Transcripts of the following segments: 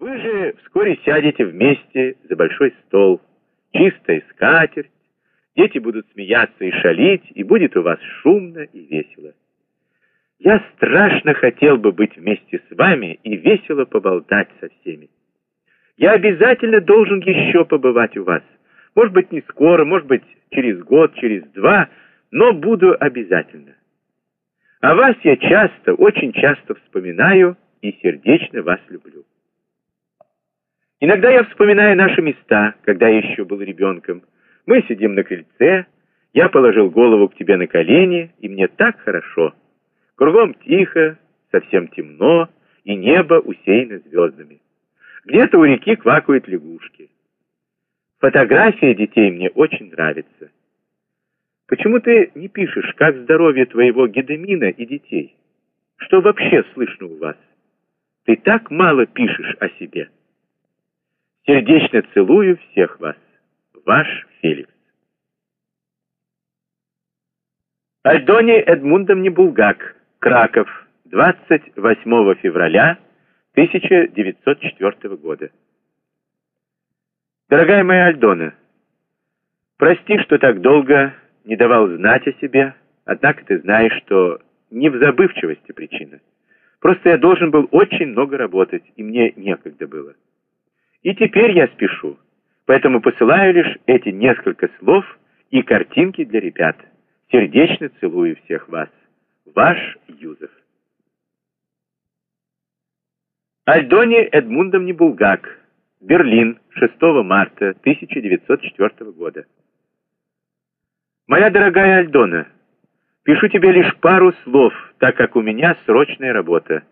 Вы же вскоре сядете вместе за большой стол, чистая скатерть, дети будут смеяться и шалить, и будет у вас шумно и весело. Я страшно хотел бы быть вместе с вами и весело поболтать со всеми. Я обязательно должен еще побывать у вас. Может быть, не скоро, может быть, через год, через два, но буду обязательно. А вас я часто, очень часто вспоминаю и сердечно вас люблю. Иногда я вспоминаю наши места, когда я еще был ребенком. Мы сидим на крыльце, я положил голову к тебе на колени, и мне так хорошо. Кругом тихо, совсем темно, и небо усеяно звездами. Где-то у реки квакают лягушки. Фотография детей мне очень нравится. Почему ты не пишешь, как здоровье твоего Гедемина и детей? Что вообще слышно у вас? Ты так мало пишешь о себе. Сердечно целую всех вас. Ваш Феликс. Альдоне Эдмундовне Булгак, Краков, 28 февраля 1904 года. Дорогая моя Альдона, прости, что так долго не давал знать о себе, однако ты знаешь, что не в забывчивости причина. Просто я должен был очень много работать, и мне некогда было. И теперь я спешу, поэтому посылаю лишь эти несколько слов и картинки для ребят. Сердечно целую всех вас. Ваш Юзеф. Альдоне Эдмундовне Булгак. Берлин, 6 марта 1904 года. Моя дорогая Альдона, пишу тебе лишь пару слов, так как у меня срочная работа.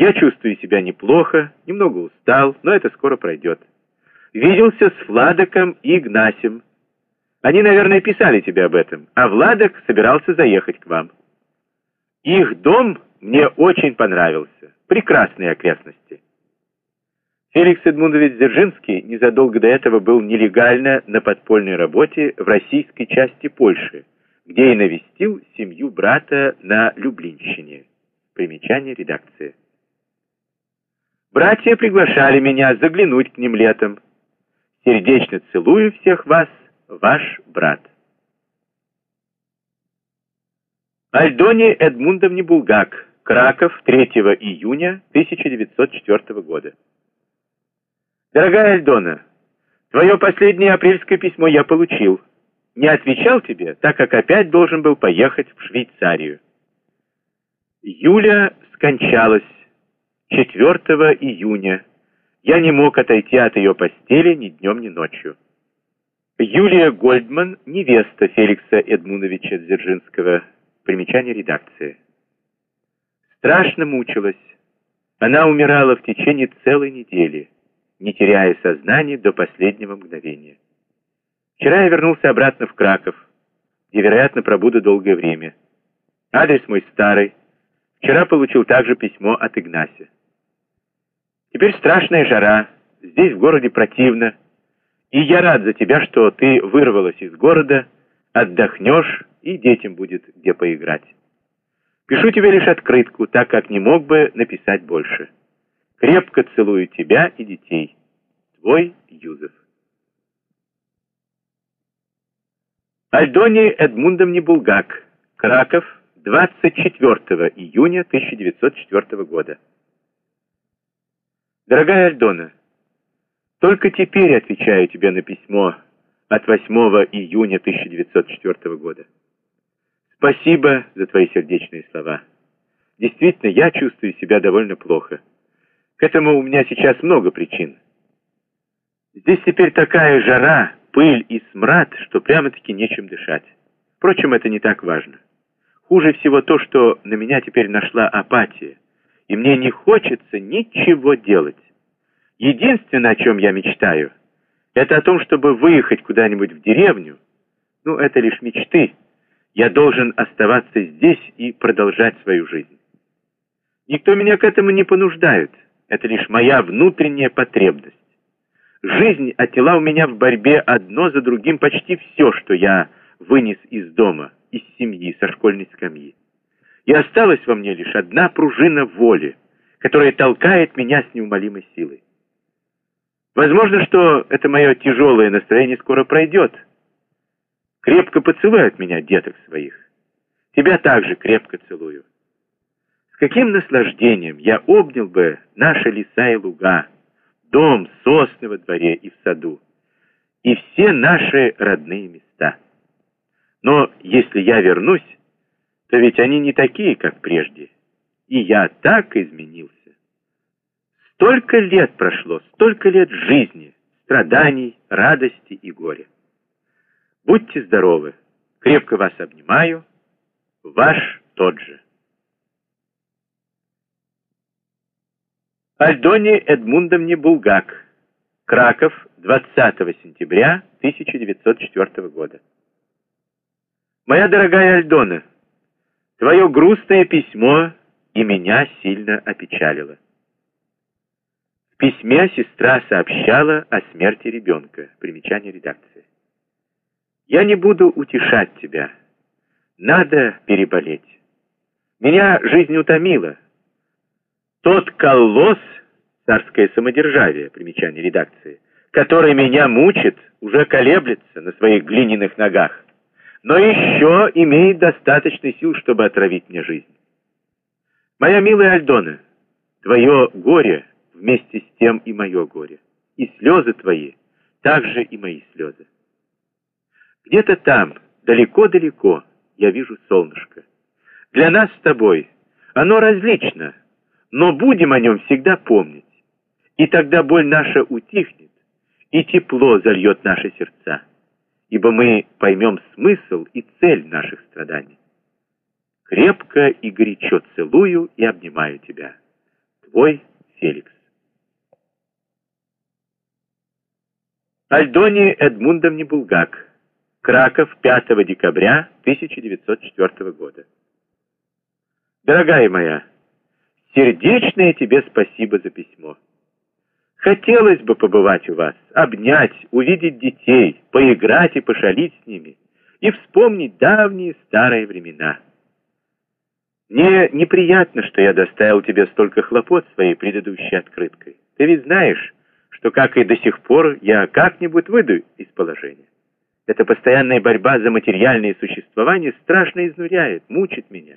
Я чувствую себя неплохо, немного устал, но это скоро пройдет. Виделся с Владоком и Игнасем. Они, наверное, писали тебе об этом, а Владок собирался заехать к вам. Их дом мне очень понравился. Прекрасные окрестности. Феликс Эдмундович Дзержинский незадолго до этого был нелегально на подпольной работе в российской части Польши, где и навестил семью брата на Люблинщине. Примечание редакции. Братья приглашали меня заглянуть к ним летом. Сердечно целую всех вас, ваш брат. Альдоне Эдмундовне Булгак, Краков, 3 июня 1904 года. Дорогая Альдона, твое последнее апрельское письмо я получил. Не отвечал тебе, так как опять должен был поехать в Швейцарию. Юля скончалась 4 июня. Я не мог отойти от ее постели ни днем, ни ночью. Юлия Гольдман, невеста Феликса Эдмуновича Дзержинского. Примечание редакции. Страшно мучилась. Она умирала в течение целой недели не теряя сознания до последнего мгновения. Вчера я вернулся обратно в Краков, где, вероятно, пробуду долгое время. Адрес мой старый. Вчера получил также письмо от Игнася. Теперь страшная жара, здесь в городе противно, и я рад за тебя, что ты вырвалась из города, отдохнешь, и детям будет где поиграть. Пишу тебе лишь открытку, так как не мог бы написать больше. Крепко целую тебя и детей. Твой Юзеф. Альдоне Эдмундовне Булгак. Краков, 24 июня 1904 года. Дорогая Альдона, только теперь отвечаю тебе на письмо от 8 июня 1904 года. Спасибо за твои сердечные слова. Действительно, я чувствую себя довольно плохо. К этому у меня сейчас много причин. Здесь теперь такая жара, пыль и смрад, что прямо-таки нечем дышать. Впрочем, это не так важно. Хуже всего то, что на меня теперь нашла апатия, и мне не хочется ничего делать. Единственное, о чем я мечтаю, это о том, чтобы выехать куда-нибудь в деревню. Ну, это лишь мечты. Я должен оставаться здесь и продолжать свою жизнь. Никто меня к этому не понуждает. Это лишь моя внутренняя потребность. Жизнь отняла у меня в борьбе одно за другим почти все, что я вынес из дома, из семьи, со школьной скамьи. И осталась во мне лишь одна пружина воли, которая толкает меня с неумолимой силой. Возможно, что это мое тяжелое настроение скоро пройдет. Крепко поцелуй от меня деток своих. Тебя также крепко целую. С каким наслаждением я обнял бы наши леса и луга, дом, сосны во дворе и в саду, и все наши родные места. Но если я вернусь, то ведь они не такие, как прежде, и я так изменился. Столько лет прошло, столько лет жизни, страданий, радости и горя. Будьте здоровы, крепко вас обнимаю, ваш тот же. Альдоне Эдмундовне Булгак, Краков, 20 сентября 1904 года. Моя дорогая Альдона, твое грустное письмо и меня сильно опечалило. В письме сестра сообщала о смерти ребенка. Примечание редакции. Я не буду утешать тебя. Надо переболеть. Меня жизнь утомила. Тот колосс, царское самодержавие, примечание редакции, который меня мучит, уже колеблется на своих глиняных ногах, но еще имеет достаточно сил, чтобы отравить мне жизнь. Моя милая Альдона, твое горе вместе с тем и мое горе, и слезы твои, также и мои слезы. Где-то там, далеко-далеко, я вижу солнышко. Для нас с тобой оно различно, но будем о нем всегда помнить. И тогда боль наша утихнет, и тепло зальет наши сердца, ибо мы поймем смысл и цель наших страданий. Крепко и горячо целую и обнимаю тебя. Твой Феликс. Альдоне Эдмундовне Булгак Краков, 5 декабря 1904 года. Дорогая моя, сердечное тебе спасибо за письмо. Хотелось бы побывать у вас, обнять, увидеть детей, поиграть и пошалить с ними, и вспомнить давние старые времена. Мне неприятно, что я доставил тебе столько хлопот своей предыдущей открыткой. Ты ведь знаешь, что, как и до сих пор, я как-нибудь выйду из положения. Эта постоянная борьба за материальное существование страшно изнуряет, мучит меня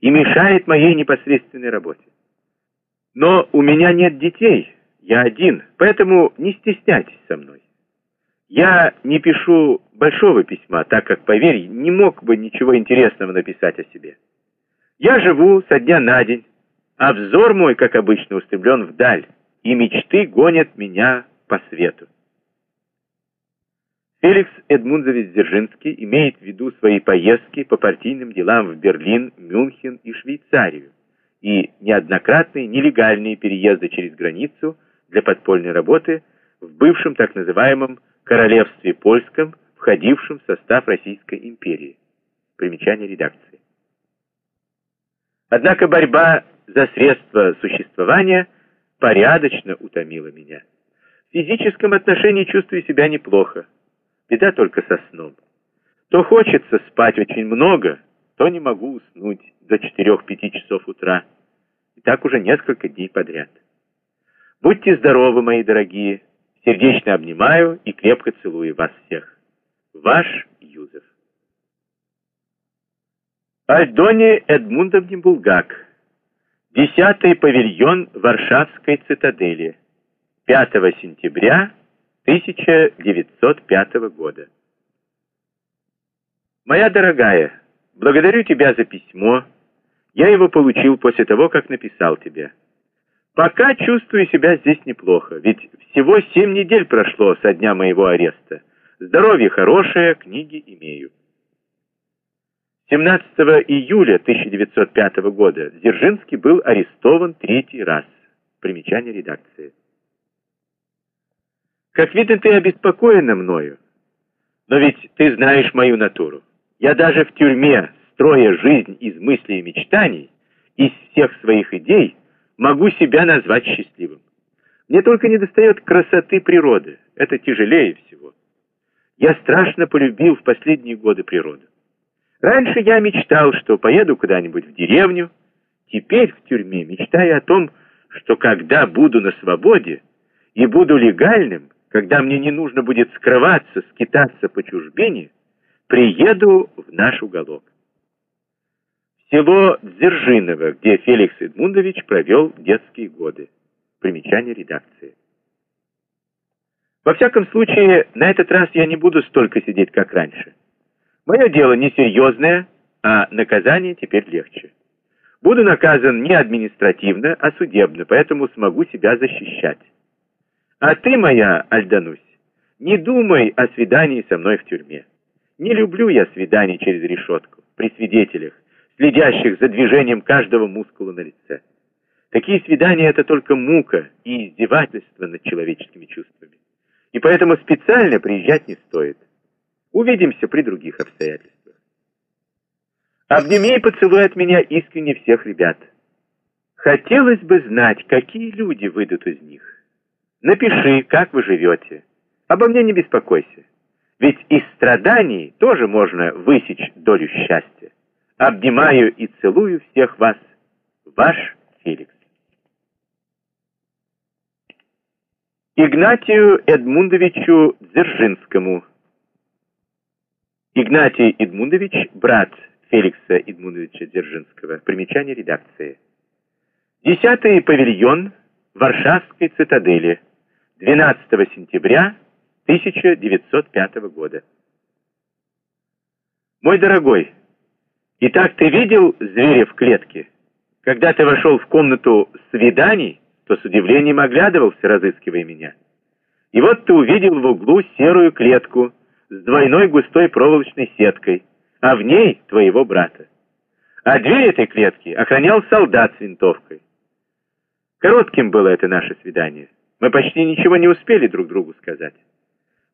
и мешает моей непосредственной работе. Но у меня нет детей, я один, поэтому не стесняйтесь со мной. Я не пишу большого письма, так как, поверь, не мог бы ничего интересного написать о себе. Я живу со дня на день, а взор мой, как обычно, устремлен вдаль, и мечты гонят меня по свету. Феликс Эдмундович Дзержинский имеет в виду свои поездки по партийным делам в Берлин, Мюнхен и Швейцарию и неоднократные нелегальные переезды через границу для подпольной работы в бывшем так называемом Королевстве Польском, входившем в состав Российской империи. Примечание редакции. Однако борьба за средства существования порядочно утомила меня. В физическом отношении чувствую себя неплохо. Беда только со сном. То хочется спать очень много, то не могу уснуть до 4-5 часов утра. И так уже несколько дней подряд. Будьте здоровы, мои дорогие. Сердечно обнимаю и крепко целую вас всех. Ваш Юзеф. Альдоне Эдмундовне Булгак. Десятый павильон Варшавской цитадели. 5 сентября 1905 года. Моя дорогая, благодарю тебя за письмо. Я его получил после того, как написал тебе. Пока чувствую себя здесь неплохо, ведь всего семь недель прошло со дня моего ареста. Здоровье хорошее, книги имею. 17 июля 1905 года Дзержинский был арестован третий раз. Примечание редакции. Как видно, ты обеспокоена мною. Но ведь ты знаешь мою натуру. Я даже в тюрьме, строя жизнь из мыслей и мечтаний, из всех своих идей, могу себя назвать счастливым. Мне только недостает красоты природы. Это тяжелее всего. Я страшно полюбил в последние годы природу. Раньше я мечтал, что поеду куда-нибудь в деревню. Теперь в тюрьме мечтаю о том, что когда буду на свободе, и буду легальным, когда мне не нужно будет скрываться, скитаться по чужбине, приеду в наш уголок. Село Дзержиново, где Феликс Эдмундович провел детские годы. Примечание редакции. Во всяком случае, на этот раз я не буду столько сидеть, как раньше. Мое дело несерьезное, а наказание теперь легче. Буду наказан не административно, а судебно, поэтому смогу себя защищать. А ты, моя Альданусь, не думай о свидании со мной в тюрьме. Не люблю я свиданий через решетку, при свидетелях, следящих за движением каждого мускула на лице. Такие свидания — это только мука и издевательство над человеческими чувствами. И поэтому специально приезжать не стоит. Увидимся при других обстоятельствах. Обними и поцелуй от меня искренне всех ребят. Хотелось бы знать, какие люди выйдут из них. Напиши, как вы живете. Обо мне не беспокойся. Ведь из страданий тоже можно высечь долю счастья. Обнимаю и целую всех вас. Ваш Феликс. Игнатию Эдмундовичу Дзержинскому. Игнатий Эдмундович, брат Феликса Эдмундовича Дзержинского. Примечание редакции. Десятый павильон Варшавской цитадели. 12 сентября 1905 года. Мой дорогой, итак ты видел зверя в клетке? Когда ты вошел в комнату свиданий, то с удивлением оглядывался, разыскивая меня. И вот ты увидел в углу серую клетку с двойной густой проволочной сеткой, а в ней твоего брата. А дверь этой клетки охранял солдат с винтовкой. Коротким было это наше свидание. Мы почти ничего не успели друг другу сказать.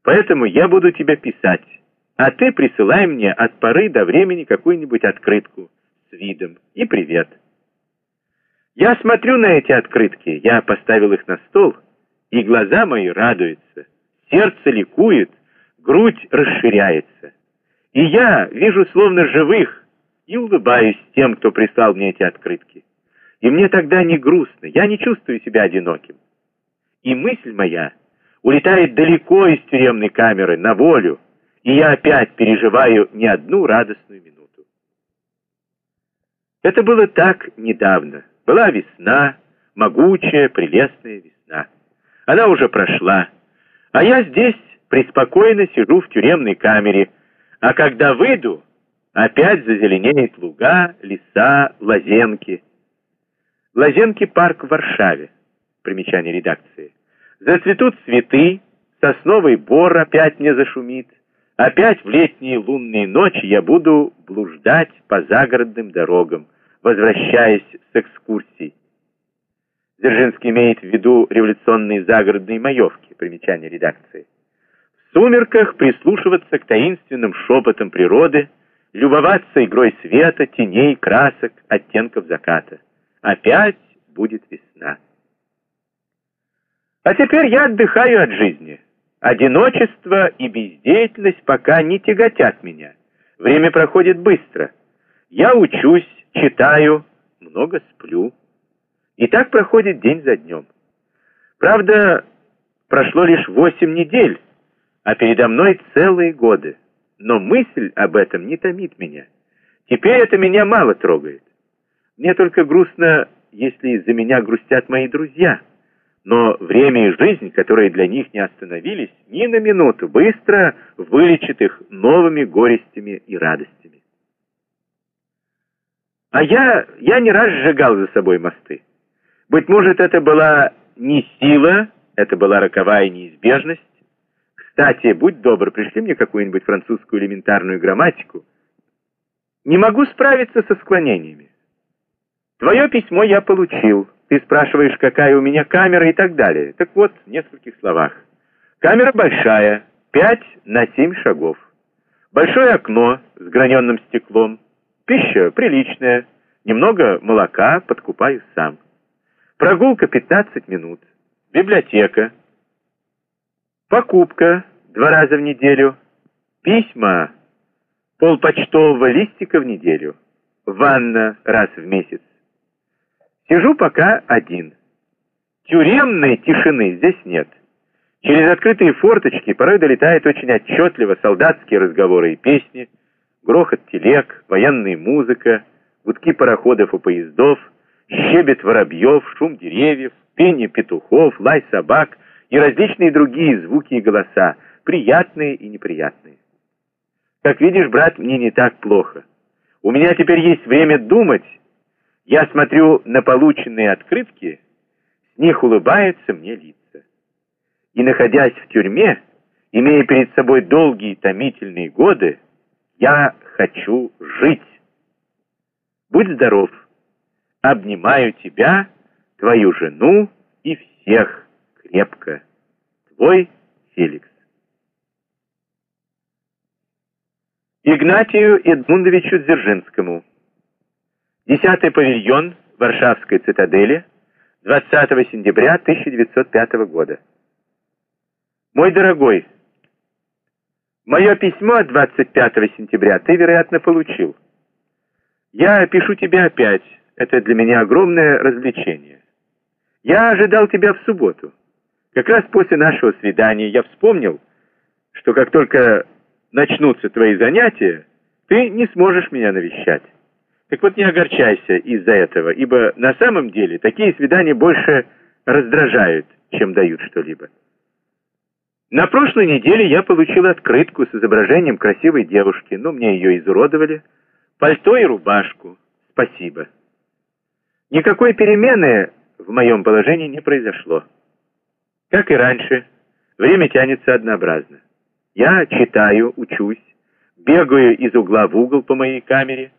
Поэтому я буду тебя писать, а ты присылай мне от поры до времени какую-нибудь открытку с видом и привет. Я смотрю на эти открытки, я поставил их на стол, и глаза мои радуются, сердце ликует, грудь расширяется. И я вижу словно живых и улыбаюсь тем, кто прислал мне эти открытки. И мне тогда не грустно, я не чувствую себя одиноким. И мысль моя улетает далеко из тюремной камеры, на волю, и я опять переживаю не одну радостную минуту. Это было так недавно. Была весна, могучая, прелестная весна. Она уже прошла, а я здесь преспокойно сижу в тюремной камере, а когда выйду, опять зазеленеет луга, леса, лазенки. Лазенки парк в Варшаве. Примечание редакции. Зацветут цветы, сосновый бор опять мне зашумит. Опять в летние лунные ночи я буду блуждать по загородным дорогам, возвращаясь с экскурсий. Дзержинский имеет в виду революционные загородные маевки. Примечание редакции в сумерках прислушиваться к таинственным шепотам природы, любоваться игрой света, теней, красок, оттенков заката. Опять будет весна. А теперь я отдыхаю от жизни. Одиночество и бездеятельность пока не тяготят меня. Время проходит быстро. Я учусь, читаю, много сплю. И так проходит день за днем. Правда, прошло лишь восемь недель, а передо мной целые годы. Но мысль об этом не томит меня. Теперь это меня мало трогает. Мне только грустно, если из-за меня грустят мои друзья. Но время и жизнь, которые для них не остановились, ни на минуту быстро вылечит их новыми горестями и радостями. А я, я не раз сжигал за собой мосты. Быть может, это была не сила, это была роковая неизбежность, кстати, будь добр, пришли мне какую-нибудь французскую элементарную грамматику. Не могу справиться со склонениями. Твое письмо я получил. Ты спрашиваешь, какая у меня камера и так далее. Так вот, в нескольких словах. Камера большая, 5 на 7 шагов. Большое окно с граненным стеклом. Пища приличная. Немного молока подкупаю сам. Прогулка 15 минут. Библиотека. Покупка два раза в неделю, письма, полпочтового листика в неделю, ванна раз в месяц. Сижу пока один. Тюремной тишины здесь нет. Через открытые форточки порой долетают очень отчетливо солдатские разговоры и песни, грохот телег, военная музыка, гудки пароходов и поездов, щебет воробьев, шум деревьев, пение петухов, лай собак и различные другие звуки и голоса, приятные и неприятные. Как видишь, брат, мне не так плохо. У меня теперь есть время думать. Я смотрю на полученные открытки, с них улыбаются мне лица. И, находясь в тюрьме, имея перед собой долгие томительные годы, я хочу жить. Будь здоров. Обнимаю тебя, твою жену и всех крепко. Твой Феликс. Игнатию Эдмундовичу Дзержинскому. Десятый павильон Варшавской цитадели, 20 сентября 1905 года. Мой дорогой, мое письмо от 25 сентября ты, вероятно, получил. Я пишу тебе опять. Это для меня огромное развлечение. Я ожидал тебя в субботу. Как раз после нашего свидания я вспомнил, что как только начнутся твои занятия, ты не сможешь меня навещать. Так вот не огорчайся из-за этого, ибо на самом деле такие свидания больше раздражают, чем дают что-либо. На прошлой неделе я получил открытку с изображением красивой девушки, но мне ее изуродовали, пальто и рубашку. Спасибо. Никакой перемены в моем положении не произошло. Как и раньше, время тянется однообразно. Я читаю, учусь, бегаю из угла в угол по моей камере,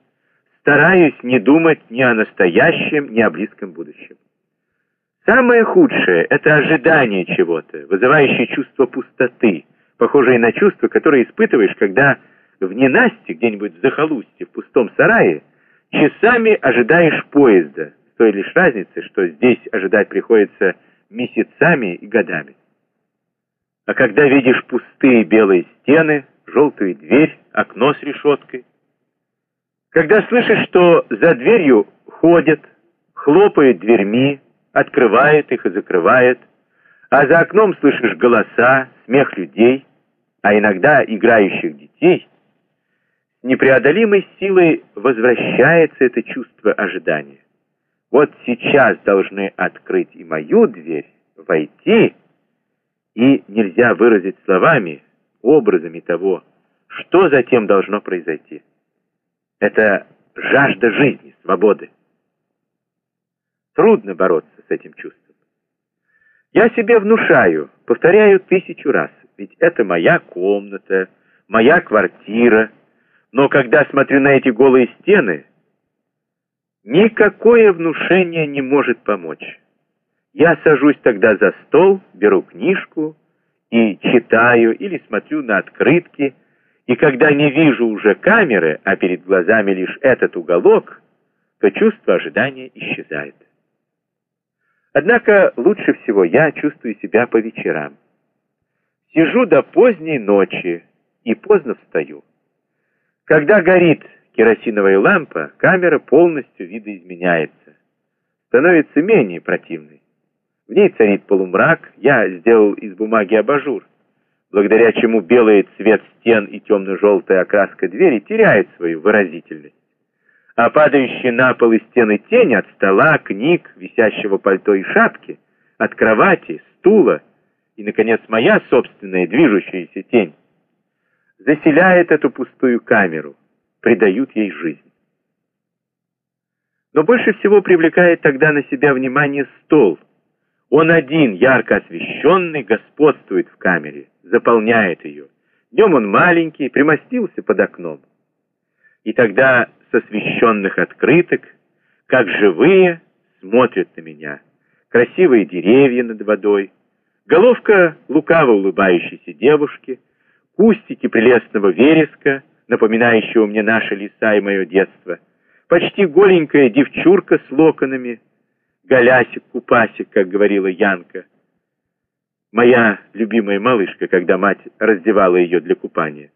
стараюсь не думать ни о настоящем, ни о близком будущем. Самое худшее — это ожидание чего-то, вызывающее чувство пустоты, похожее на чувство, которое испытываешь, когда в ненасти, где-нибудь в захолустье, в пустом сарае, часами ожидаешь поезда, с той лишь разницей, что здесь ожидать приходится месяцами и годами. А когда видишь пустые белые стены, желтую дверь, окно с решеткой, когда слышишь, что за дверью ходят, хлопают дверьми, открывает их и закрывает, а за окном слышишь голоса, смех людей, а иногда играющих детей, с непреодолимой силой возвращается это чувство ожидания. Вот сейчас должны открыть и мою дверь, войти, и нельзя выразить словами, образами того, что затем должно произойти. Это жажда жизни, свободы. Трудно бороться с этим чувством. Я себе внушаю, повторяю тысячу раз, ведь это моя комната, моя квартира, но когда смотрю на эти голые стены, никакое внушение не может помочь. Я сажусь тогда за стол, беру книжку и читаю или смотрю на открытки, и когда не вижу уже камеры, а перед глазами лишь этот уголок, то чувство ожидания исчезает. Однако лучше всего я чувствую себя по вечерам. Сижу до поздней ночи и поздно встаю. Когда горит керосиновая лампа, камера полностью видоизменяется, становится менее противной. В ней царит полумрак, я сделал из бумаги абажур, благодаря чему белый цвет стен и темно-желтая окраска двери теряет свою выразительность а падающие на пол и стены тени от стола, книг, висящего пальто и шапки, от кровати, стула и, наконец, моя собственная движущаяся тень, заселяет эту пустую камеру, придают ей жизнь. Но больше всего привлекает тогда на себя внимание стол. Он один, ярко освещенный, господствует в камере, заполняет ее. Днем он маленький, примостился под окном. И тогда с освещенных открыток, как живые, смотрят на меня. Красивые деревья над водой, головка лукаво улыбающейся девушки, кустики прелестного вереска, напоминающего мне наши леса и мое детство, почти голенькая девчурка с локонами, голясик-купасик, как говорила Янка, моя любимая малышка, когда мать раздевала ее для купания.